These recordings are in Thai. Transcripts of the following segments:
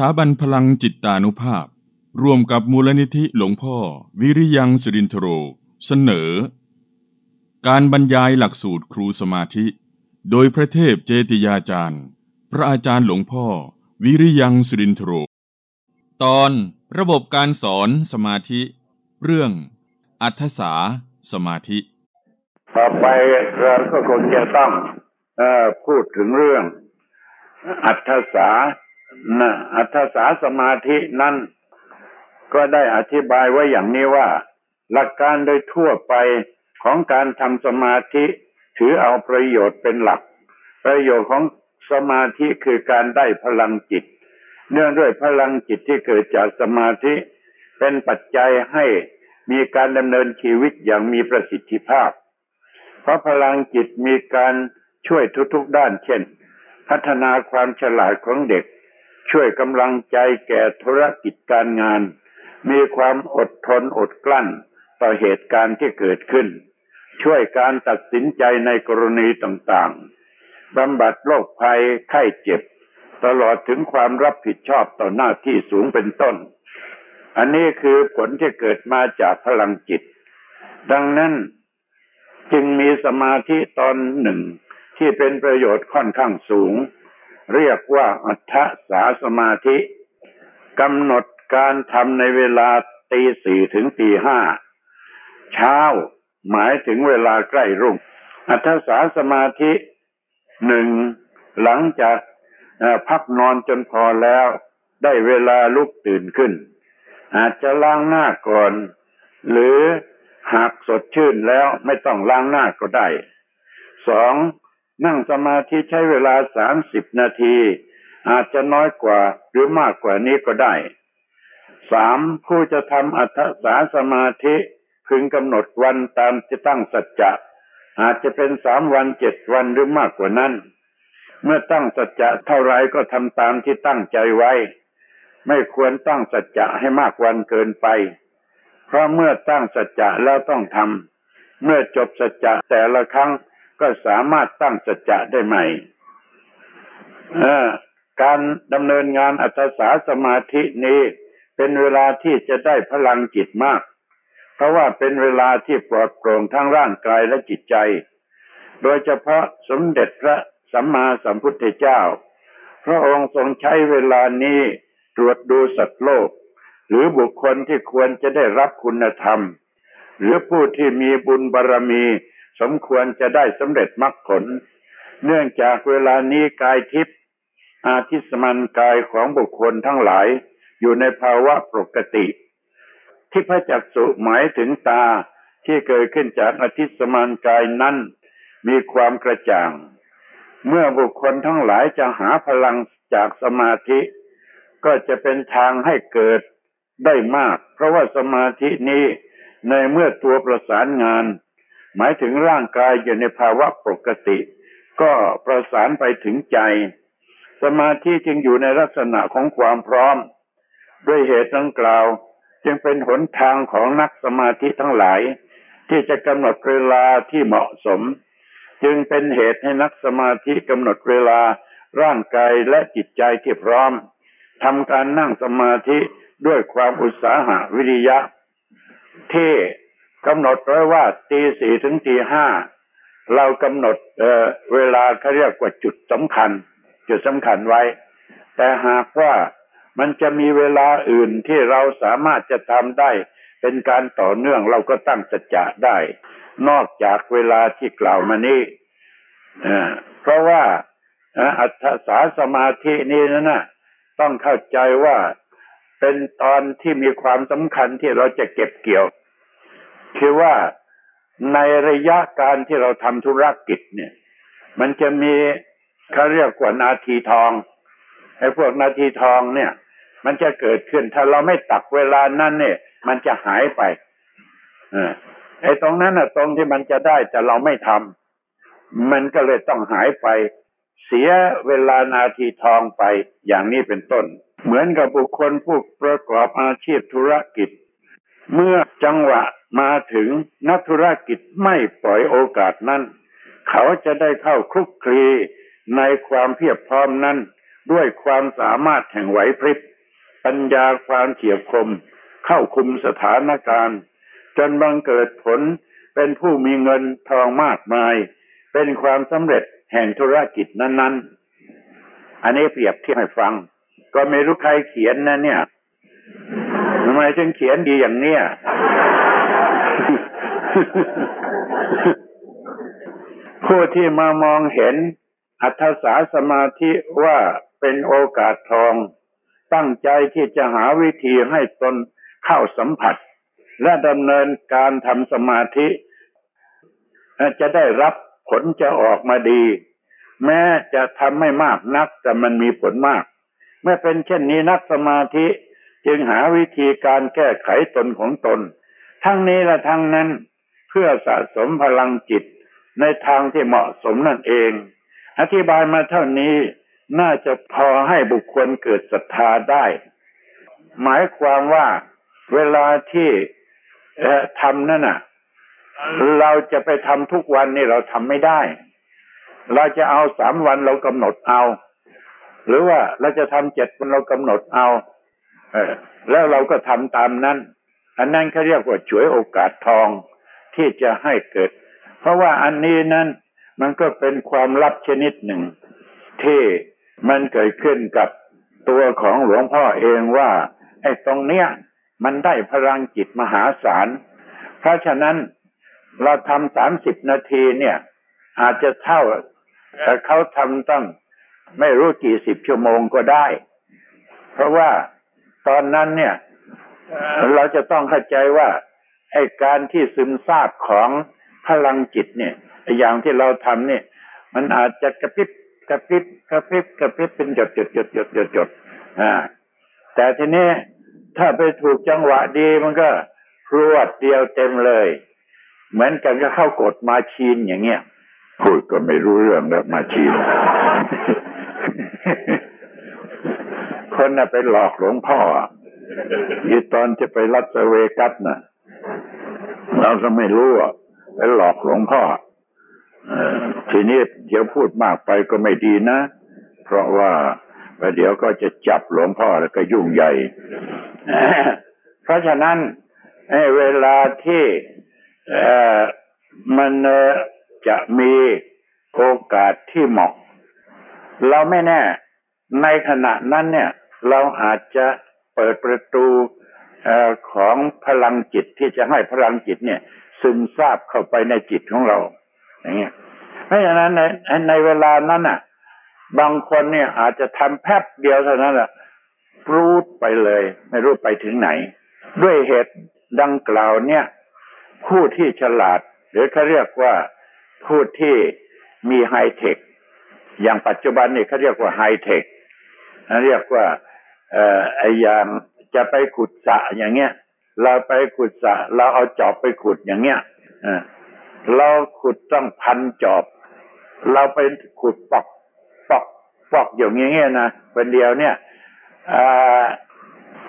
สถาบันพลังจิตตานุภาพ ร่วมกับมูลนิธิหลวงพ่อ วิริยังสิรินทโร เสนอ การบรรยายหลักสูตรครูสมาธิ โดยพระเทพเจติยาจารย์ พระอาจารย์หลวงพ่อ วิริยังสิรินทโร ตอนระบบการสอนสมาธิ เรื่อง อัธสาสมาธิ ต่อไปเราก็คงจะต้องอพูดถึงเรื่อง อัธสา นะอัธสาสมาธินั้นก็ได้อธิบายไว้อย่างนี้ว่า หลักการโดยทั่วไปของการทำสมาธิ ถือเอาประโยชน์เป็นหลัก ประโยชน์ของสมาธิคือการได้พลังจิต เนื่องด้วยพลังจิตที่เกิดจากสมาธิ เป็นปัจจัยให้มีการดำเนินชีวิตอย่างมีประสิทธิภาพ เพราะพลังจิตมีการช่วยทุกๆด้านเช่น พัฒนาความฉลาดของเด็ก ช่วยกำลังใจแก่ธุรกิจการงาน มีความอดทนอดกลั้น ต่อเหตุการณ์ที่เกิดขึ้น ช่วยการตัดสินใจในกรณีต่างๆบำบัดโรคภัยไข้เจ็บ ตลอดถึงความรับผิดชอบต่อหน้าที่สูงเป็นต้น อันนี้คือผลที่เกิดมาจากพลังจิต ดังนั้นจึงมีสมาธิตอนหนึ่งที่เป็นประโยชน์ค่อนข้างสูง เรียกว่าอัฏฐสาสมาธิกำหนดการทำในเวลาตีสี่ถึงตีห้าเช้าหมายถึงเวลาใกล้รุ่ง อัฏฐสาสมาธิหนึ่งหลังจากพักนอนจนพอแล้ว ได้เวลาลุกตื่นขึ้น อาจจะล้างหน้าก่อน หรือหากสดชื่นแล้วไม่ต้องล้างหน้าก็ได้สอง นั่งสมาธิใช้เวลาสามสิบนาที อาจจะน้อยกว่าหรือมากกว่านี้ก็ได้สามผู้จะทำอัตสาสมาธิพึงกำหนดวันตามที่ตั้งสัจจะอาจจะเป็นสามวันเจ็ดวันหรือมากกว่านั้น เมื่อตั้งสัจจะเท่าไรก็ทำตามที่ตั้งใจไว้ ไม่ควรตั้งสัจจะให้มากวันเกินไป เพราะเมื่อตั้งสัจจะแล้วต้องทำเมื่อจบสัจจะแต่ละครั้ง ก็สามารถตั้งสัจจะได้ใหม่การดำเนินงานอัตสาสมาธินี้เป็นเวลาที่จะได้พลังจิตมาก เพราะว่าเป็นเวลาที่ปลอดโปร่งทั้งร่างกายและจิตใจ โดยเฉพาะสมเด็จพระสัมมาสัมพุทธเจ้า พระองค์ทรงใช้เวลานี้ตรวจดูสัตว์โลก หรือบุคคลที่ควรจะได้รับคุณธรรม หรือผู้ที่มีบุญบารรมี สมควรจะได้สำเร็จมรรคผล เนื่องจากเวลานี้กายทิพย์อาทิสมันกายของบุคคลทั้งหลาย อยู่ในภาวะปกติที่พระจักสุหมายถึงตาที่เกิดขึ้นจากอาทิสมันกายนั้นมีความกระจ่าง เมื่อบุคคลทั้งหลายจะหาพลังจากสมาธิ ก็จะเป็นทางให้เกิดได้มาก เพราะว่าสมาธินี้ในเมื่อตัวประสานงาน หมายถึงร่างกายอยู่ในภาวะปกติ ก็ประสานไปถึงใจ สมาธิจึงอยู่ในลักษณะของความพร้อม ด้วยเหตุดังกล่าว จึงเป็นหนทางของนักสมาธิทั้งหลาย ที่จะกำหนดเวลาที่เหมาะสม จึงเป็นเหตุให้นักสมาธิกำหนดเวลาร่างกายและจิตใจที่พร้อมทำการนั่งสมาธิด้วยความอุตสาหะวิริยะ ที่ กำหนดไว้ว่าตีสี่ถึงตีห้าเรากำหนดเเวลาเขาเรียกว่าจุดสำคัญ จุดสำคัญไว้ แต่หากว่ามันจะมีเวลาอื่นที่เราสามารถจะทำได้ เป็นการต่อเนื่องเราก็ตั้งสัจจะได้ นอกจากเวลาที่กล่าวมานี้เพราะว่าอัตสาสมาธินี้นะนะต้องเข้าใจว่าเป็นตอนที่มีความสำคัญที่เราจะเก็บเกี่ยว คือว่าในระยะการที่เราทำธุรกิจเนี่ย มันจะมีเขาเรียกว่านาทีทองไอ้พวกนาทีทองเนี่ย มันจะเกิดขึ้น ถ้าเราไม่ตักเวลานั้นเนี่ย มันจะหายไปอไอ้ตรงนั้นน่ะตรงที่มันจะได้แต่เราไม่ทำมันก็เลยต้องหายไป เสียเวลานาทีทองไปอย่างนี้เป็นต้น เหมือนกับบุคคลผู้ประกอบอาชีพธุรกิจ เมื่อจังหวะ มาถึงนักธุรกิจไม่ปล่อยโอกาสนั้น เขาจะได้เข้าคลุกคลีในความเพียบพร้อมนั้น ด้วยความสามารถแห่งไหวพริบ ปัญญาความเฉียบคม เข้าคุมสถานการณ์ จนบังเกิดผลเป็นผู้มีเงินทองมากมาย เป็นความสำเร็จแห่งธุรกิจนั้น ๆ อันนี้เปรียบเทียบให้ฟัง ก็ไม่รู้ใครเขียนนะเนี่ยทำไมถึงเขียนดีอย่างเนี้ย ผู้ที่มามองเห็นอัธสาสมาธิว่าเป็นโอกาสทอง ตั้งใจที่จะหาวิธีให้ตนเข้าสัมผัส และดำเนินการทำสมาธิ จะได้รับผลจะออกมาดี แม้จะทำไม่มากนัก แต่มันมีผลมาก เมื่อเป็นเช่นนี้นักสมาธิจึงหาวิธีการแก้ไขตนของตน ทั้งนี้และทั้งนั้น เพื่อสะสมพลังจิตในทางที่เหมาะสมนั่นเอง อธิบายมาเท่านี้น่าจะพอให้บุคคลเกิดศรัทธาได้ หมายความว่าเวลาที่ทำนั่นน่ะ เราจะไปทำทุกวันนี่เราทำไม่ได้ เราจะเอาสามวันเรากำหนดเอา หรือว่าเราจะทำเจ็ดวันเรากำหนดเอาเอแล้วเราก็ทำตามนั้น อันนั้นเขาเรียกว่าฉวยโอกาสทอง ที่จะให้เกิด เพราะว่าอันนี้นั้นมันก็เป็นความลับชนิดหนึ่ง ที่มันเกิดขึ้นกับตัวของหลวงพ่อเองว่า ไอ้ตรงเนี้ย มันได้พลังจิตมหาศาล เพราะฉะนั้นเราทำสามสิบนาทีเนี่ย อาจจะเท่าเขาทำตั้งไม่รู้กี่สิบชั่วโมงก็ได้ เพราะว่าตอนนั้นเนี่ย เราจะต้องเข้าใจว่า ไอ้การที่ซึมซาบของพลังจิตเนี่ยอย่างที่เราทำเนี่ย มันอาจจะกระพริบกระพริบกระพริบกระพริบเป็นหยดหยดหยดหยดหยดหยดอ่าแต่ทีนี้ถ้าไปถูกจังหวะดีมันก็รวดเดียวเต็มเลย เหมือนกันก็เข้ากดมาชีนอย่างเงี้ยพูดก็ไม่รู้เรื่องแล้วมาชีนคนน่ะไปหลอกหลวงพ่ออีตอนจะไปรัสเวกัสน่ะ เราก็ไม่รู้อะไปหลอกหลวงพ่อทีนี้เดี๋ยวพูดมากไปก็ไม่ดีนะ เพราะว่าเดี๋ยวก็จะจับหลวงพ่อแล้วก็ยุ่งใหญ่ เพราะฉะนั้นเวลาที่มันจะมีโอกาสที่เหมาะ เราไม่แน่ ในขณะนั้นเนี่ย เราอาจจะเปิดประตู ของพลังจิตที่จะให้พลังจิตเนี่ย ซึมซาบเข้าไปในจิตของเรา อย่างเงี้ยเพราะฉะนั้นในในเวลานั้นอะ บางคนเนี่ยอาจจะทำแป๊บเดียวเท่านั้นแหละรูดไปเลย ไม่รู้ไปถึงไหน ด้วยเหตุดังกล่าวเนี่ย ผู้ที่ฉลาด หรือเขาเรียกว่าผู้ที่มีไฮเทคอย่างปัจจุบันนี่เขาเรียกว่าไฮเทคเรียกว่าเอ่อไออย่าง จะไปขุดสระอย่างเงี้ย เราไปขุดสระเราเอาจอบไปขุดอย่างเงี้ยเราขุดต้องพันจอบ เราไปขุดปอกปอกปอกอย่างเงี้ยนะเป็นเดียวเนี่ย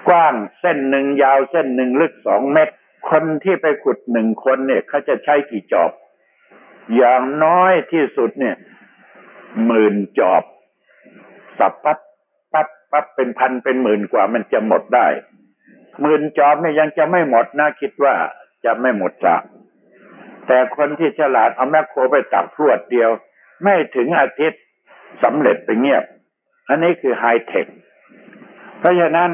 กว้างเส้นหนึ่งยาวเส้นหนึ่งลึกสองเมตร คนที่ไปขุดหนึ่งคนเนี่ยเขาจะใช้กี่จอบ อย่างน้อยที่สุดเนี่ยหมื่นจอบสับปัด ปั๊บปั๊บเป็นพันเป็นหมื่นกว่ามันจะหมดได้หมื่นจอบเนี่ยยังจะไม่หมดนะคิดว่าจะไม่หมดจ้ะแต่คนที่ฉลาดเอาแมคโครไปตักพรวดเดียว ไม่ถึงอาทิตย์สำเร็จไปเงียบ อันนี้คือไฮเทคเพราะฉะนั้น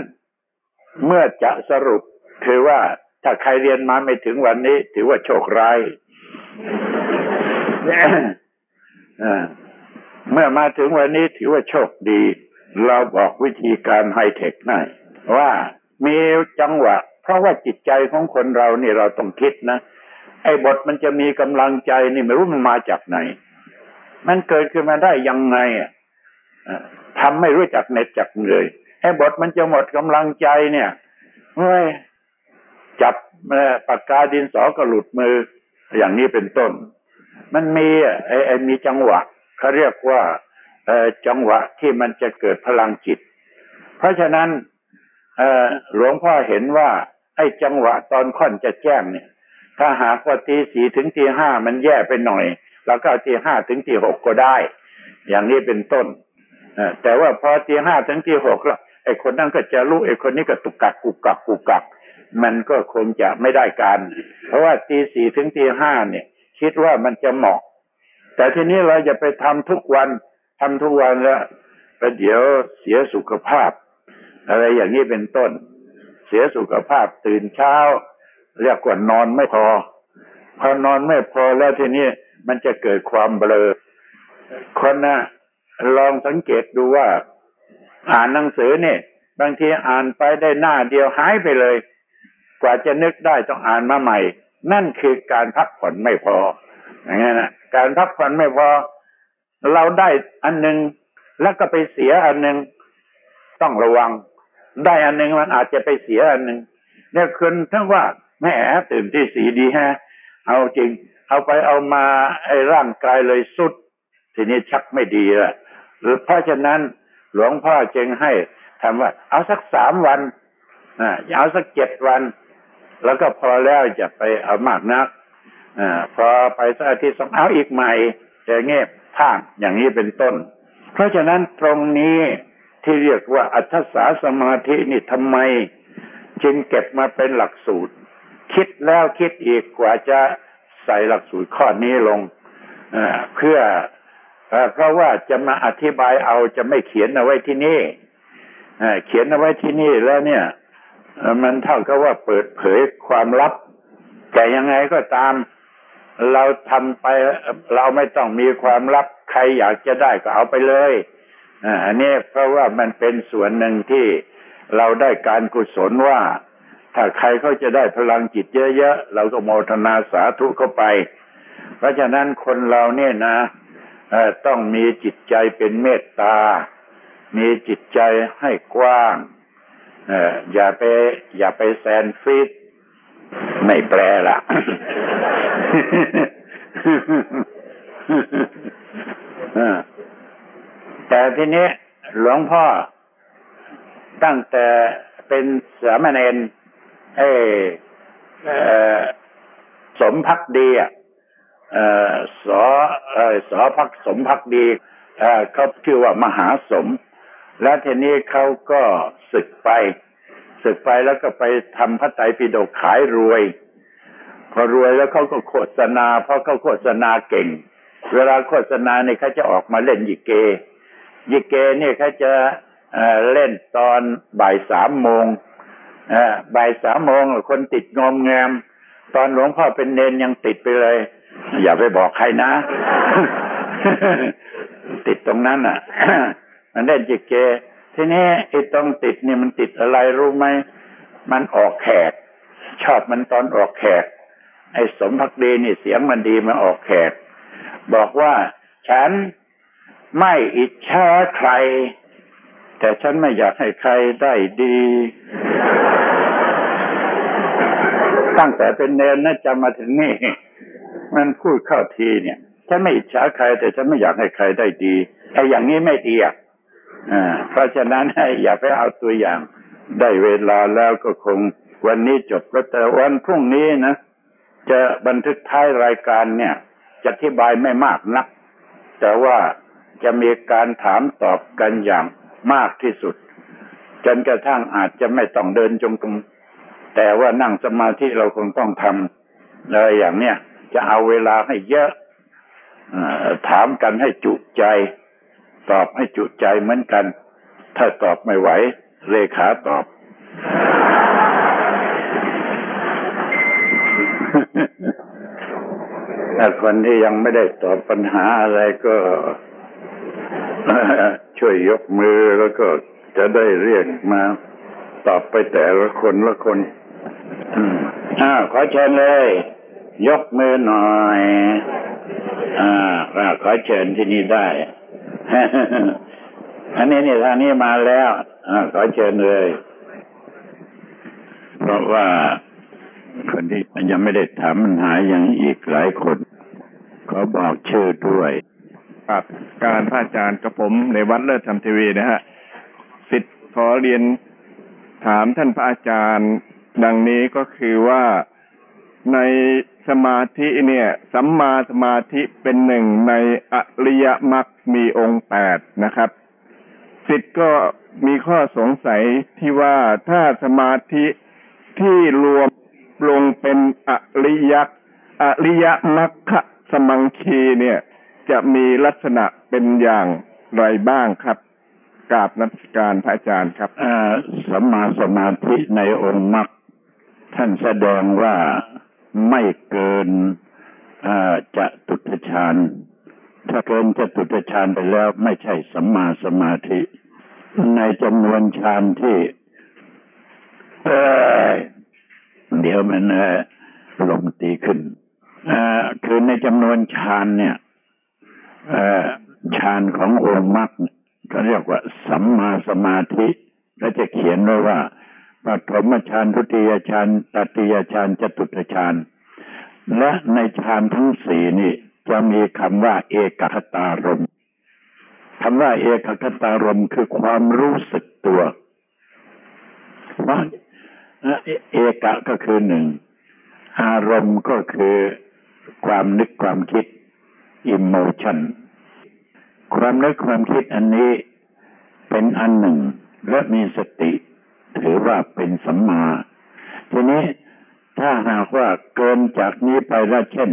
เมื่อจะสรุปคือว่าถ้าใครเรียนมาไม่ถึงวันนี้ ถือว่าโชคร้ายเมื่อมาถึงวันนี้ถือว่าโชคดี เราบอกวิธีการไฮเทคหน่อยว่ามีจังหวะ เพราะว่าจิตใจของคนเรานี่เราต้องคิดนะไอ้บทมันจะมีกำลังใจนี่ไม่รู้มันมาจากไหน มันเกิดขึ้นมาได้ยังไงอะทำไม่รู้จักเน็ตจักเลยไอ้บทมันจะหมดกำลังใจเนี่ยเฮ้ยจับปากกาดินสอก็หลุดมือ อย่างนี้เป็นต้น มันมีไอ้ไอ้มีจังหวะเขาเรียกว่า จังหวะที่มันจะเกิดพลังจิต เพราะฉะนั้นหลวงพ่อเห็นว่าไอ้จังหวะตอนค่อนจะแจ้งเนี่ย ถ้าหากว่าตีสี่ถึงตีห้ามันแย่ไปหน่อย แล้วก็ตีห้าถึงตีหกก็ได้ อย่างนี้เป็นต้นแต่ว่าพอตีห้าถึงตีหกแล้วไอ้คนนั้นก็จะรู้ไอ้คนนี้ก็ตุกกักกุกกักกุกกัก มันก็คงจะไม่ได้การ เพราะว่าตีสี่ถึงตีห้าเนี่ย คิดว่ามันจะเหมาะ แต่ทีนี้เราจะไปทำทุกวัน ทำทุกวันแล้วประเดี๋ยวเสียสุขภาพ อะไรอย่างนี้เป็นต้น เสียสุขภาพตื่นเช้า เรียกว่านอนไม่พอ พอนอนไม่พอแล้วทีนี้มันจะเกิดความเบลอ คนนะลองสังเกตดูว่าอ่านหนังสือเนี่ย บางทีอ่านไปได้หน้าเดียวหายไปเลย กว่าจะนึกได้ต้องอ่านมาใหม่ นั่นคือการพักผ่อนไม่พออย่างนี้นะการพักผ่อนไม่พอ เราได้อันหนึ่งแล้วก็ไปเสียอันหนึ่งต้องระวัง ได้อันหนึ่งมันอาจจะไปเสียอันหนึ่งเนี่ยคุณทั้งว่าแม่ตื่นที่สีดีฮะเอาจริง เอาไปเอามาไอ้ร่างกายเลยสุด ทีนี้ชักไม่ดีละหรือเพราะฉะนั้นหลวงพ่อจึงให้ทำว่า เอาสักสามวันอ่าเอาสักเจ็ดวัน แล้วก็พอแล้วจะไปเอามากนักอ่าพอไปสักอาทิตย์สองเอาอีกใหม่จะเงีย บท่างอย่างนี้เป็นต้น เพราะฉะนั้นตรงนี้ที่เรียกว่าอัธสาสมาธินี่ทำไม จึงเก็บมาเป็นหลักสูตร คิดแล้วคิดอีกกว่าจะใส่หลักสูตรข้อนี้ลงเพื่อเพราะว่าจะมาอธิบายเอาจะไม่เขียนเอาไว้ที่นี่เขียนเอาไว้ที่นี่แล้วเนี่ย มันเท่ากับว่าเปิดเผยความลับ แต่ยังไงก็ตาม เราทำไปเราไม่ต้องมีความลับใครอยากจะได้ก็เอาไปเลยอันนี้เพราะว่ามันเป็นส่วนหนึ่งที่เราได้การกุศลว่า ถ้าใครเขาจะได้พลังจิตเยอะๆเราก็โมทนาสาธุเข้าไป เพราะฉะนั้นคนเราเนี่ยนะต้องมีจิตใจเป็นเมตตา มีจิตใจให้กว้างอย่าไป อย่าไปแซนฟิตไม่แปลละ แต่ทีนี้หลวงพ่อ ตั้งแต่เป็นสามเณรเอสมพักดีอะสอสอพักสมพักดีเขาชื่อว่ามหาสม แล้วทีนี้เขาก็ศึกไป ศึกไปแล้วก็ไปทำพระไตรปิฎกขายรวย พอรวยแล้วเขาก็โฆษณา เพราะเขาโฆษณาเก่ง เวลาโฆษณาเนี่ยเขาจะออกมาเล่นยิเก ยิเกเนี่ยเขาจะเล่นตอนบ่ายสามโมงบ่ายสามโมงคนติดงอมแงม ตอนหลวงพ่อเป็นเนนยังติดไปเลย อย่าไปบอกใครนะ ติดตรงนั้นอะ มันเล่นจิเก ทีนี้ไอ้ตรงติดเนี่ยมันติดอะไรรู้ไหม มันออกแขก ชอบมันตอนออกแขก ไอ้สมพักดีนี่เสียงมันดีมาออกแขก บอกว่าฉันไม่อิจฉาใคร แต่ฉันไม่อยากให้ใครได้ดี ตั้งแต่เป็นเนรนะจะมาถึงนี่ มันพูดเข้าทีเนี่ย ฉันไม่อิจฉาใคร แต่ฉันไม่อยากให้ใครได้ดีไอ้อย่างนี้ไม่ดีอะเพราะฉะนั้นให้อย่าไปเอาตัวอย่าง ได้เวลาแล้วก็คงวันนี้จบก็แต่วันพรุ่งนี้นะ จะบันทึกท้ายรายการเนี่ย จะอธิบายไม่มากนัก แต่ว่าจะมีการถามตอบกันอย่างมากที่สุด จนกระทั่งอาจจะไม่ต้องเดินจงกรมแต่ว่านั่งสมาธิเราคงต้องทำอะไรอย่างเนี้ยจะเอาเวลาให้เยอะถามกันให้จุใจ ตอบให้จุใจเหมือนกัน ถ้าตอบไม่ไหวเลขาตอบ ถ้าคนที่ยังไม่ได้ตอบปัญหาอะไรก็ช่วยยกมือแล้วก็จะได้เรียกมาตอบไปแต่ละคนละคนอ่าขอเชิญเลย ยกมือหน่อยอ่าขอเชิญที่นี่ได้ อันนี้นี่ทางนี้มาแล้วอ่าขอเชิญเลย เพราะว่า คนที่ยังไม่ได้ถามปัญหายังอีกหลายคนเขอบอกชื่อด้วยครับการพระอาจารย์กับผมในวัดเลิศธรรมทีวีนะฮะสิทธิ์ขอเรียนถามท่านพระอาจารย์ ดังนี้ก็คือว่าในสมาธิเนี่ยสัมมาสมาธิเป็นหนึ่งในอริยมรรคมีองค์แปดนะครับสิทธิ์ก็มีข้อสงสัยที่ว่าถ้าสมาธิที่รวม ลงเป็นอริยอริยมัคคสมังคีเนี่ย จะมีลักษณะเป็นอย่างไรบ้างครับกราบนักการพระอาจารย์ครับสัมมาสมาธิในองค์มรรคท่านแสดงว่าไม่เกินจะตุตฌานถ้าเกินจะตุตฌานไปแล้วไม่ใช่สัมมาสมาธิ ในจำนวนฌานที่ เดี๋ยวมันลมตีขึ้นคือในจำนวนฌานเนี่ยฌานขององค์มรรคเขาเรียกว่าสัมมาสมาธิและจะเขียนไว้ว่าปฐมฌานทุติยฌานตติยฌานจตุตฌานและในฌานทั้งสี่นี่จะมีคำว่าเอกคตารมคำว่าเอกคตารมคือความรู้สึกตัวว่า เอกะก็คือหนึ่ง อารมณ์ก็คือความนึกความคิด emotion ความนึกความคิดอันนี้เป็นอันหนึ่ง และมีสติ ถือว่าเป็นสัมมา ทีนี้ถ้าหากว่าเกินจากนี้ไปล้วเช่น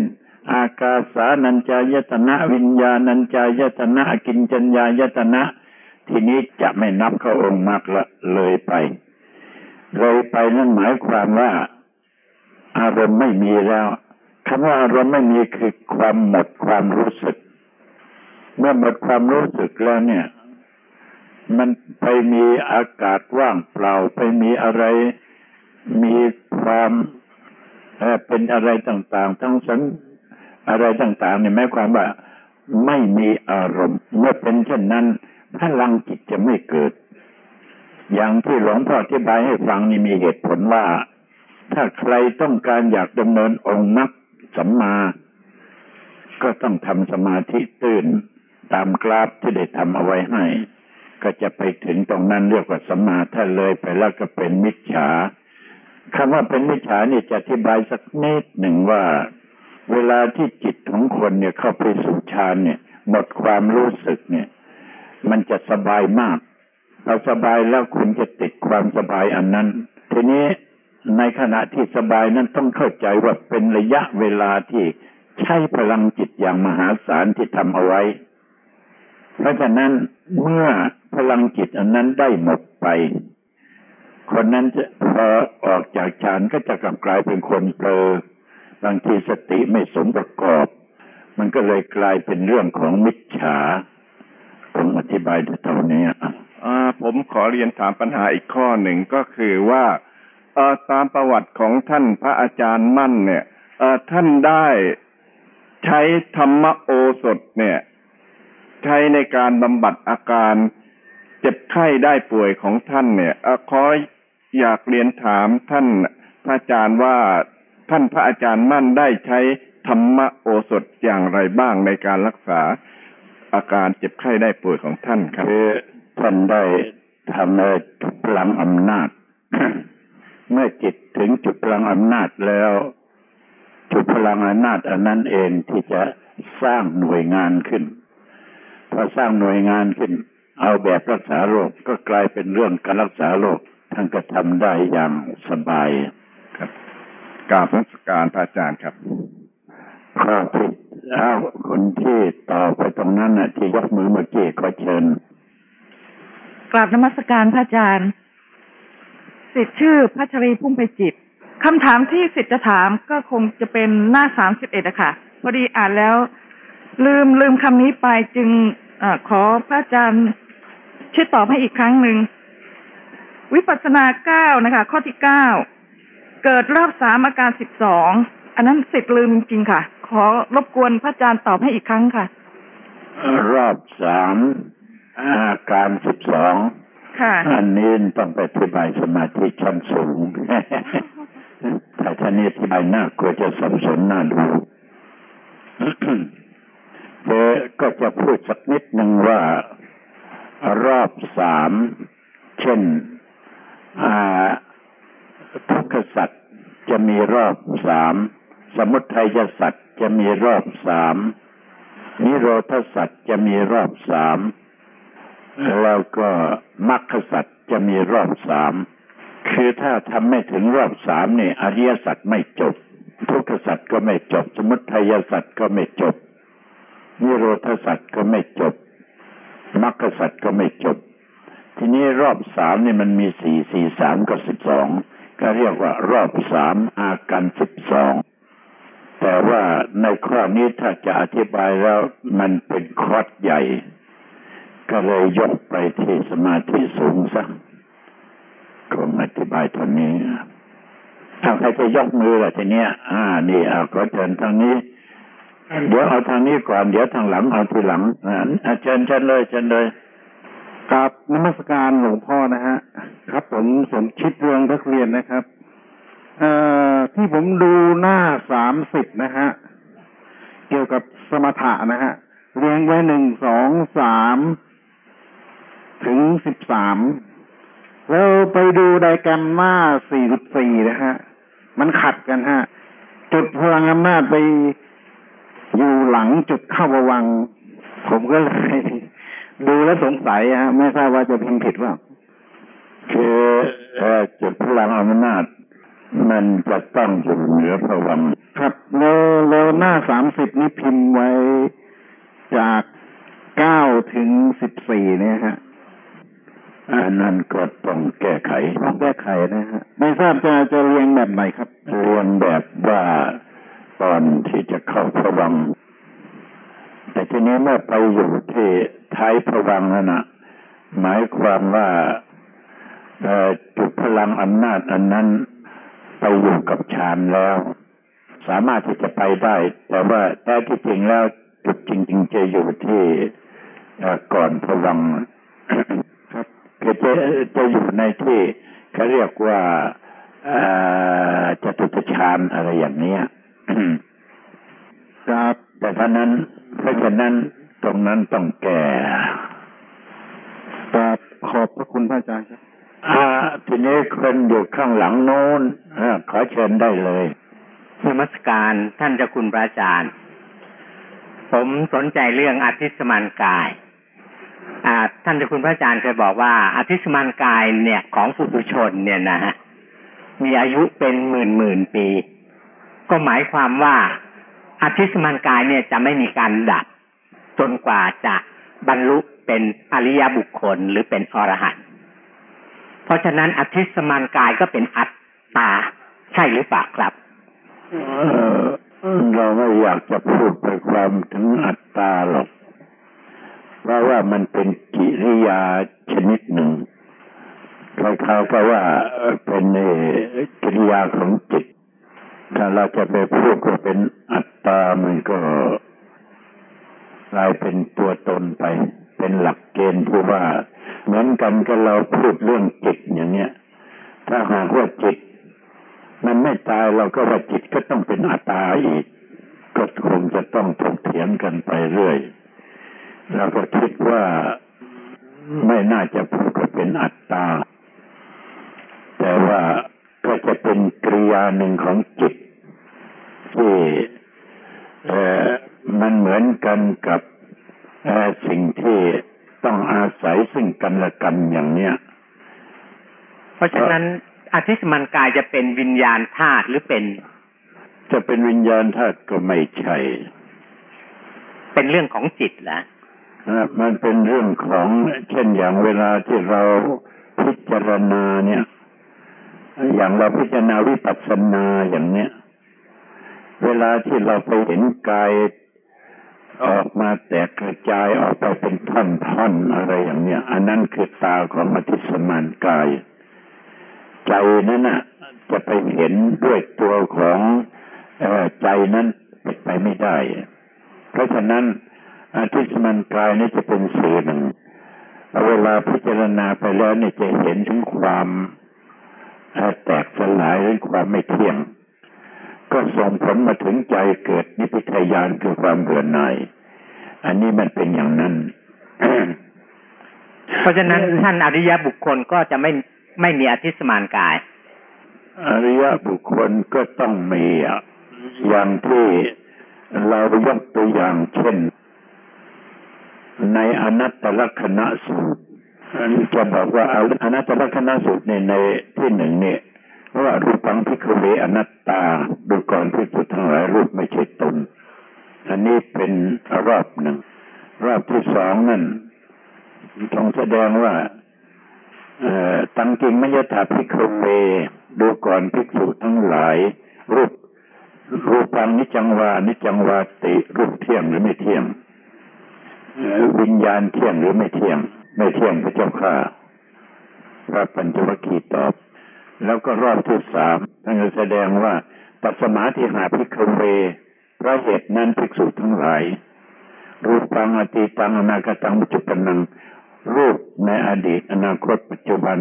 อากาสานัญจายตนะวิญญาณัญจายตนะกินจัญญายตนะ ทีนี้จะไม่นับเข้าองค์มรรคละเลยไป เลยไปนั่นหมายความว่า อารมณ์ไม่มีแล้วคำว่าอารมณ์ไม่มีคือความหมดความรู้สึก เมื่อหมดความรู้สึกแล้วเนี่ย มันไปมีอากาศว่างเปล่า ไปมีอะไรมีความเป็นอะไรต่าง ๆ ทั้งสันอะไรต่างๆเนี่ยหมายความว่าไม่มีอารมณ์ เมื่อเป็นเช่นนั้นพลังจิตจะไม่เกิด อย่างที่หลวงพ่ออธิบายให้ฟังนี่มีเหตุผลว่า ถ้าใครต้องการอยากดำเนินองค์มรรคสัมมา ก็ต้องทำสมาธิตื่นตามกราฟที่ได้ทำเอาไว้ให้ ก็จะไปถึงตรงนั้นเรียกว่าสัมมาถ้าเลยไปแล้วก็เป็นมิจฉาคำว่าเป็นมิจฉานี่จะอธิบายสักนิดหนึ่งว่า เวลาที่จิตของคนเนี่ยเข้าไปสู่ฌานเนี่ย หมดความรู้สึกเนี่ย มันจะสบายมาก พอสบายแล้วคุณจะติดความสบายอันนั้น ทีนี้ในขณะที่สบายนั้นต้องเข้าใจว่าเป็นระยะเวลาที่ใช้พลังจิตอย่างมหาศาลที่ทำเอาไว้ เพราะฉะนั้นเมื่อพลังจิตอันนั้นได้หมดไป คนนั้นจะพอออกจากฌานก็จะกลับกลายเป็นคนเปลอบางทีสติไม่สมประกอบ มันก็เลยกลายเป็นเรื่องของมิจฉาผมอธิบายเท่านี้อ่า ผมขอเรียนถามปัญหาอีกข้อหนึ่งก็คือว่าเอตามประวัติของท่านพระอาจารย์มั่น เนี่ยเอท่านได้ใช้ธรรมโอสถเนี่ย ใช้ในการบำบัดอาการเจ็บไข้ได้ป่วยของท่านเนี่ยอขออยากเรียนถามท่านพระอาจารย์ว่าท่านพระอาจารย์มั่นได้ใช้ธรรมโอสถอย่างไรบ้างในการรักษาอาการเจ็บไข้ได้ป่วยของท่านครับคือ ท่านได้ทำในจุดพลังอำนาจ เมื่อจิตถึงจุดพลังอำนาจแล้ว จุดพลังอำนาจอันนั้นเองที่จะสร้างหน่วยงานขึ้นพอสร้างหน่วยงานขึ้น เอาแบบรักษาโรคก็กลายเป็นเรื่องการรักษาโรคท่านก็ทำได้อย่างสบายครับกราบรัชการพระอาจารย์ครับข้อผิดแล้วคนที่ต่อไปตรงนั้นน่ะ ที่ยกมือเมื่อกี้ก็เชิญ กราบนมัสการพระอาจารย์ สิทธิ์ชื่อพัชรีพุ่มไปจิตคำถามที่สิทธิ์จะถามก็คงจะเป็นหน้าสามสิบเอ็ดะค่ะ พอดีอ่านแล้ว ลืมลืมคำนี้ไปจึงอขอพระอาจารย์ช่วยตอบให้อีกครั้งหนึ่ง วิปัสสนาเก้านะคะ ข้อที่เก้าเกิดรอบสามอาการสิบสองอันนั้นสิทธิ์ลืมจริงค่ะ ขอรบกวนพระอาจารย์ตอบให้อีกครั้งค่ะ รอบสาม อาการสิบสองอันนี้ต้องไปอธิบายสมาธิชั้นสูงถ้าท่านนี้อธิบายน่ากลัวจะสับสนน่าดูเอก็จะพูดสักนิดหนึ่งว่ารอบสามเช่นทุกขสัตว์จะมีรอบสามสมุทัยสัตว์จะมีรอบสามนิโรธสัตว์จะมีรอบสาม แล้วก็มรรคสัตว์จะมีรอบสามคือถ้าทำไม่ถึงรอบสามเนี่ยอริยสัจไม่จบ ทุกขสัจก็ไม่จบ สมุทัยสัจก็ไม่จบนิโรธสัจก็ไม่จบมรรคสัจก็ไม่จบ ทีนี้รอบสามเนี่ยมันมีสี่สี่สามกับสิบสองก็เรียกว่ารอบสามอาการสิบสองแต่ว่าในข้อนี้ถ้าจะอธิบายแล้วมันเป็นคอร์สใหญ่ ก็เลยยกไปที่สมาธิสูงซะคงอธิบายตอนนี้ถ้าใครจะยกมือล่ะทีเนี้ย อ่า นี่เอาก็เชิญทางนี้ เดี๋ยวเอาทางนี้ก่อน เดี๋ยวทางหลังเอาทีหลังอ่าเชิญเชิญเลยเชิญเลยกับนมัสการหลวงพ่อนะฮะ ครับผมสมคิดเรืองพักเรียนนะครับ เอ่อที่ผมดูหน้าสามสิบนะฮะ เกี่ยวกับสมถะนะฮะเรียงไว้หนึ่งสองสาม ถึงสิบสามแล้วไปดูไดแกรมหน้าสี่สิบสี่นะฮะ มันขัดกันฮะ จุดพลังอำนาจไปอยู่หลังจุดเข้าระวัง ผมก็เลยดูแล้วสงสัยฮะ ไม่ทราบว่าจะพิมพ์ผิดว่าคือเอ่อจุดพลังอำนาจมันจะต้องอยู่เหนือพระวังค์ครับแล้วแล้วหน้าสามสิบนี่พิมพ์ไว้จากเก้าถึงสิบสี่เนี่ยฮะ อันนั้นก็ต้องแก้ไขต้องแก้ไขนะฮะไม่ทราบจะจะเรียงแบบไหนครับเรียนแบบว่าตอนที่จะเข้าพระวังค์แต่ทีนี้เมื่อไปอยู่ที่ท้ายพระวังค์นั่นนะหมายความว่าเอ่อจุดพลังอำนาจอันนั้นไปอยู่กับฌานแล้ว สามารถที่จะไปได้ แต่ว่าแท้ที่จริงแล้วจุดจริง ๆ จะอยู่ที่เอ่อก่อนพระวังค์ครับคือ จะจะอยู่ในที่เขาเรียกว่าเอ่อจตุตฌานอะไรอย่างเนี้ยครับแต่เพราะนั้นเพราะฉะนั้นตรงนั้นต้องแก่ครับขอบพระคุณพระอาจารย์ครับอ่าทีนี้คนอยู่ข้างหลังโน้นอ่าขอเชิญได้เลยนมัสการท่านเจ้าคุณพระอาจารย์ ผมสนใจเรื่องอธิสมานกายอ่า ท่านเจ้าคุณพระอาจารย์เคยบอกว่าอธิสมานกายเนี่ยของปุถุชนเนี่ยนะฮะมีอายุเป็นหมื่นหมื่นปี ก็หมายความว่าอธิสมานกายเนี่ยจะไม่มีการดับ จนกว่าจะบรรลุเป็นอริยบุคคลหรือเป็นอรหันต์เพราะฉะนั้นอธิสมานกายก็เป็นอัตตา ใช่หรือเปล่าครับเราไม่อยากจะพูดไปความถึงอัตตาหรอก เพราะว่ามันเป็นกิริยาชนิดหนึ่งเขาๆก็ว่าเอ่อเป็นกิริยาของจิต ถ้าเราจะไปพูดว่าเป็นอัตตา มันก็กลายเป็นตัวตนไป เป็นหลักเกณฑ์ที่ว่า เหมือนกันกับเราพูดเรื่องจิตอย่างเนี้ย ถ้าหากว่าจิต มันไม่ตายเราก็ว่าจิตก็ต้องเป็นอัตตาอีก ก็คงจะต้องถกเถียงกันไปเรื่อย เราก็คิดว่าไม่น่าจะพูดว่าเป็นอัตตา แต่ว่าก็จะเป็นกริยาหนึ่งของจิตที่เอ่อมันเหมือนกันกับเอ่อสิ่งที่ต้องอาศัยซึ่งกันและกันอย่างเนี้ย เพราะฉะนั้นอธิสมันกายจะเป็นวิญญาณธาตุหรือเป็น จะเป็นวิญญาณธาตุก็ไม่ใช่ เป็นเรื่องของจิตละนะ มันเป็นเรื่องของเช่นอย่างเวลาที่เราพิจารณาเนี่ย อย่างเราพิจารณาวิปัสสนาอย่างเนี้ยเวลาที่เราไปเห็นกายออกมาแตกกระจายออกไปเป็นท่อนๆอะไรอย่างเนี้ย อันนั้นคือตาของอธิสมานกาย ใจนั้นน่ะ จะไปเห็นด้วยตัวของอใจนั้นเป็นไปไม่ได้ เพราะฉะนั้น ทิสมันกายนี่จะเป็นสื่อหนึ่งเวลาพิจารณาไปแล้วนี่จะเห็นถึงความเอ่อแตกสลายหรือความไม่เที่ยง ก็ส่งผลมาถึงใจเกิดนิพพิทายานคือความเบื่อหน่ายอันนี้มันเป็นอย่างนั้น เพราะฉะนั้นท่านอริยบุคคลก็จะไม่ไม่มีอธิสมานกาย อริยบุคคลก็ต้องมีอะอย่างที่เรายกตัวอย่างเช่น ในอนัตตลักณะสูตรจะบอกว่าอนัตตลักณะสูตรในในที่หนึ่งเนี่ยว่ารูปังพิกเวอนัตตาดูก่อนพิสุทั้งหลายรูปไม่ใช่ตน อันนี้เป็นรอบหนึ่ง รอบที่สองนั่นทรงแสดงว่าตังกิงมยถาพิกเวดูก่อนภิกษุทั้งหลาย รูปรูปังนิจังวานิจังวาติ รูปเที่ยงหรือไม่เที่ยง วิญญาณเที่ยงหรือไม่เที่ยง ไม่เที่ยงพระเจ้าข้าพระปัญจวัคคีย์ตอบ แล้วก็รอบที่สามท่านแสดงว่าปัสมาธิหาพิกเวพระเหตุนั้นภิกษุทั้งหลาย รูปังอติตังอนาคตังมุจุปนังรูปในอดีต อนาคต ปัจจุบัน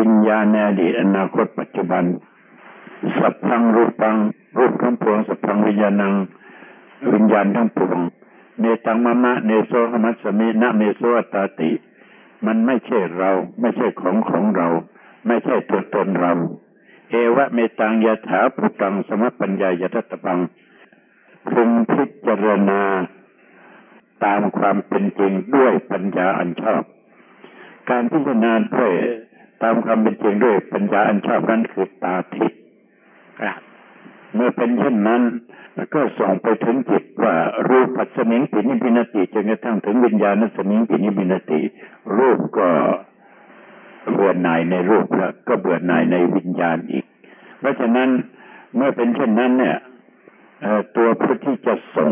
วิญญาณในอดีต อนาคต ปัจจุบัน สัพพังรูปัง รูปทั้งปวงสัพพังวิญญาณัง วิญญาณทั้งปวง เนตังมะมะเนโซหมัสมินะเมโซตาติ มันไม่ใช่เรา ไม่ใช่ของของเรา ไม่ใช่ตัวตนเรา เอวะเมตังยถาปุตังสมปัญญายทัตปังพึงพิจารณาตามความเป็นจริงด้วยปัญญาอันชอบ การพิจารณาด้วยตามความเป็นจริงด้วยปัญญาอันชอบนั้นคือตาทิพย์ เมื่อเป็นเช่นนั้นก็ส่งไปถึงจิตว่ารูปปัสมิงปินิพินติจนกระทั่งถึงวิญญาณสมิงปินิพินติ รูปก็เบื่อหน่ายในรูปแล้วก็เบื่อหน่ายในวิญญาณอีก เพราะฉะนั้นเมื่อเป็นเช่นนั้นเนี่ยตัวผู้ที่จะส่ง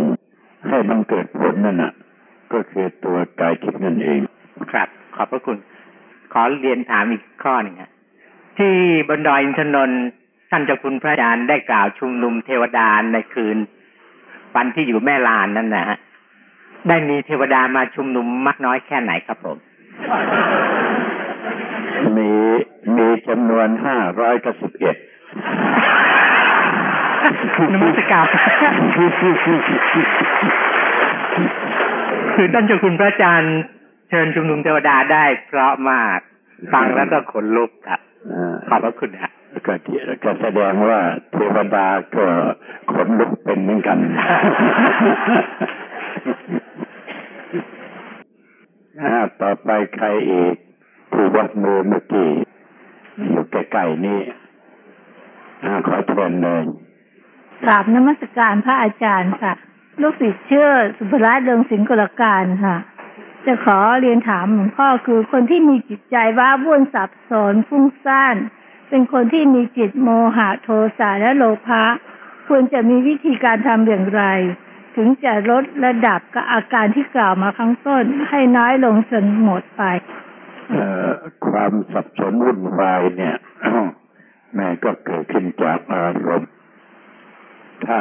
ให้มันเกิดผลนั่นน่ะ ก็คือตัวกายทิพย์นั่นเอง ครับ ขอบพระคุณ ขอเรียนถามอีกข้อหนึ่งที่บนดอยอินทนนท์ ท่านเจ้าคุณพระอาจารย์ได้กล่าวชุมนุมเทวดาในคืนวันที่อยู่แม่ลานนั่นนะฮะได้มีเทวดามาชุมนุมมากน้อยแค่ไหนครับผม มีมีจำนวนห้าร้อยกับสิบเอ็ดนมัสการคือท่านเจ้าคุณพระอาจารย์เชิญชุมนุมเทวดาได้เพราะมาก ฟังแล้วก็ขนลุกครับขอบพระคุณครับ ก็ก็แสดงว่าเทวดาก็ขนลุกเป็นเหมือนกัน ต่อไปใครอีกผู้วัดมือเมื่อกี้อยู่ใกล้ๆนี่ขอเชิญเลยกราบนมัสการพระอาจารย์ค่ะ ลูกศิษย์เชื่อสุภราชเรืองสิงห์กลการค่ะ จะขอเรียนถามหลวงพ่อคือคนที่มีจิตใจว่าวุ่นสับสนฟุ้งซ่าน เป็นคนที่มีจิตโมหะโทสะและโลภะควรจะมีวิธีการทำอย่างไร ถึงจะลดระดับกับอาการที่กล่าวมาข้างต้น ให้น้อยลงจนหมดไปความสับสนวุ่นวายเนี่ยแม่ก็เกิดขึ้นจากอารมณ์ ถ้า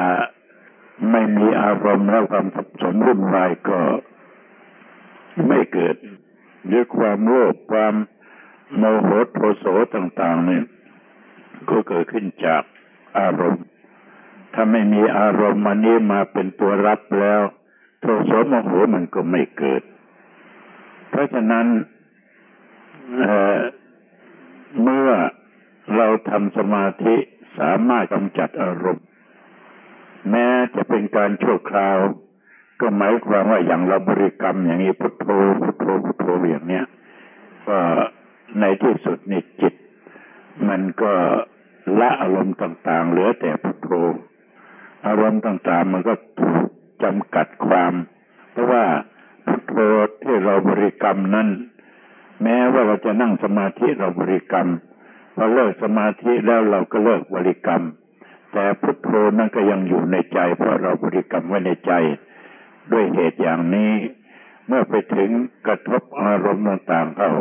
ไม่มีอารมณ์แล้วความสับสนวุ่นวายก็ไม่เกิดหรือความโลภความโมโหโทโสต่าง ๆ เนี่ย ก็เกิดขึ้นจากอารมณ์ ถ้าไม่มีอารมณ์มันนี้มาเป็นตัวรับแล้ว โทโสโมโหมันก็ไม่เกิด เพราะฉะนั้นเเมื่อเราทำสมาธิสามารถกำจัดอารมณ์ แม้จะเป็นการชั่วคราว ก็หมายความว่าอย่างเราบริกรรมอย่างนี้พุทโธพุทโธพุทโธอย่างเนี้ยก็ในที่สุดนี่จิต มันก็ละอารมณ์ต่างๆ เหลือแต่พุทโธ อารมณ์ต่างๆ มันก็ถูกจำกัดความ เพราะว่าพุทโธที่เราบริกรรมนั้น แม้ว่าเราจะนั่งสมาธิเราบริกรรมพอเลิกสมาธิแล้วเราก็เลิกบริกรรม แต่พุทโธนั้นก็ยังอยู่ในใจ เพราะเราบริกรรมไว้ในใจ ด้วยเหตุอย่างนี้ เมื่อไปถึงกระทบอารมณ์ต่างๆเข้า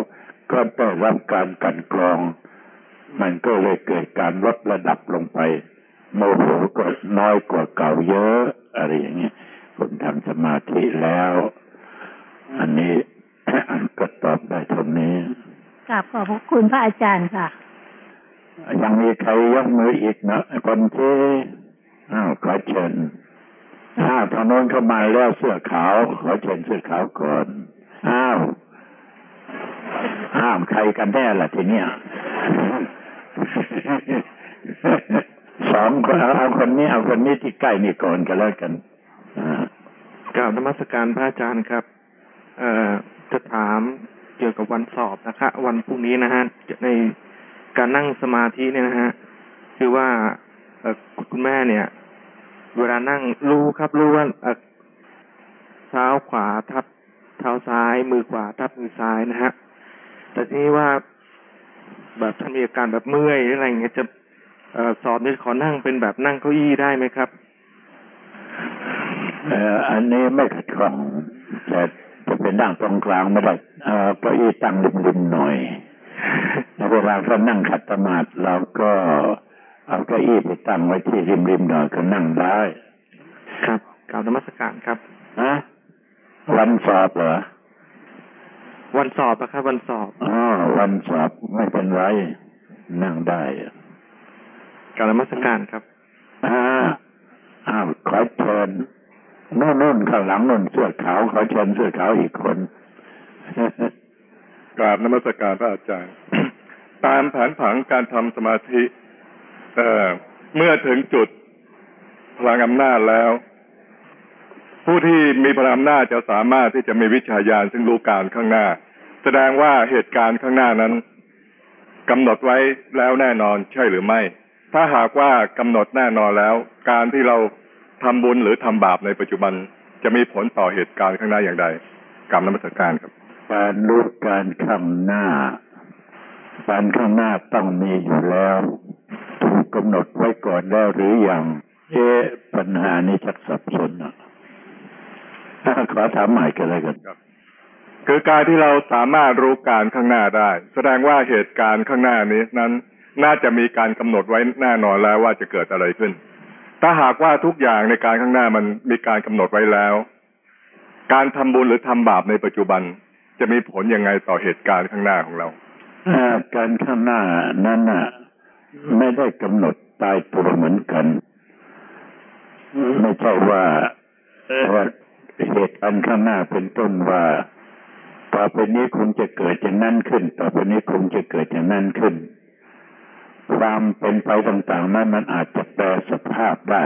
ก็ได้รับการกันกรอง มันก็เลยเกิดการลดระดับลงไป โมโหก็น้อยกว่าเก่าเยอะอะไรอย่างเงี้ยคนทำสมาธิแล้ว อันนี้ก็ตอบได้ตรงนี้กราบขอบพระคุณพระอาจารย์ค่ะ ยังมีใครยกมืออีกนะคนที่อ้าวขอเชิญอ้าวทางโน้นเข้ามาแล้วเสื้อขาว ขอเชิญเสื้อขาวก่อนอ้าวห้ามใครกันแน่ล่ะทีเนี้ย สองคนเอาคนนี้เอาคนนี้ที่ใกล้นี่ก่อนกันแล้วกันกล่าวนมัสการพระอาจารย์ครับ เอ่อจะถามเกี่ยวกับวันสอบนะคะวันพรุ่งนี้นะฮะในการนั่งสมาธิเนี่ยนะฮะคือว่าเอคุณแม่เนี่ย เวลานั่งรู้ครับรู้ว่าเออเท้าขวาทับเท้าซ้าย มือขวาทับมือซ้ายนะฮะแต่ทีนี้ว่า แบบถ้ามีอาการแบบเมื่อยหรืออะไรอย่างเงี้ยจะเอ่อสอบนี่ขอนั่งเป็นแบบนั่งเก้าอี้ได้ไหมครับเอ่ออันนี้ไม่ขัดข้องแต่จะเป็นนั่งตรงกลางไม่ได้เอ่อเก้าอี้ตั้งริมๆหน่อยเวลาเรานั่งขัดสมาธิเราก็เอาเก้าอี้ไปตั้งไว้ที่ริมๆหน่อยก็นั่งได้ ครับกล่าวนมัสการครับฮะวันสอบเหรอวันสอบนะครับวันสอบอ๋อ วันสอบไม่เป็นไร นั่งได้กล่าวนมัสการครับอ่าอ้าวขอเชิญโน่นโน่นข้างหลังโน่นเสื้อขาวขอเชิญเสื้อขาวอีกคนกราบนมัสการพระอาจารย์ ตามแผนผังการทำสมาธิเอ่อเมื่อถึงจุดพลังอำนาจแล้ว ผู้ที่มีพลังอำนาจจะสามารถที่จะมีวิชาญาณซึ่งรู้การข้างหน้า แสดงว่าเหตุการณ์ข้างหน้านั้นกำหนดไว้แล้วแน่นอนใช่หรือไม่ ถ้าหากว่ากำหนดแน่นอนแล้ว การที่เราทำบุญหรือทำบาปในปัจจุบันจะมีผลต่อเหตุการณ์ข้างหน้าอย่างใดกรรมนมัสการครับ การรู้การข้างหน้า การข้างหน้าต้องมีอยู่แล้วถูกกำหนดไว้ก่อนแล้วหรืออยังเอ๊ปัญหานี้ชักสับสนอะขอถามใหม่กันเลยกัน คือการที่เราสามารถรู้การข้างหน้าได้ แสดงว่าเหตุการณ์ข้างหน้านี้นั้นน่าจะมีการกำหนดไว้แน่นอนแล้วว่าจะเกิดอะไรขึ้น ถ้าหากว่าทุกอย่างในการข้างหน้ามันมีการกำหนดไว้แล้ว การทำบุญหรือทำบาปในปัจจุบัน จะมีผลยังไงต่อเหตุการณ์ข้างหน้าของเราการข้างหน้านั้นน่ะไม่ได้กำหนดตายตัวเหมือนกัน ไม่ใช่ว่าว่าเหตุการณ์ข้างหน้าเป็นต้นว่า ต่อไปนี้คงจะเกิดอย่างนั้นขึ้น ต่อไปนี้คงจะเกิดอย่างนั้นขึ้น ความเป็นไปต่างๆนั้นมันอาจจะแปลสภาพได้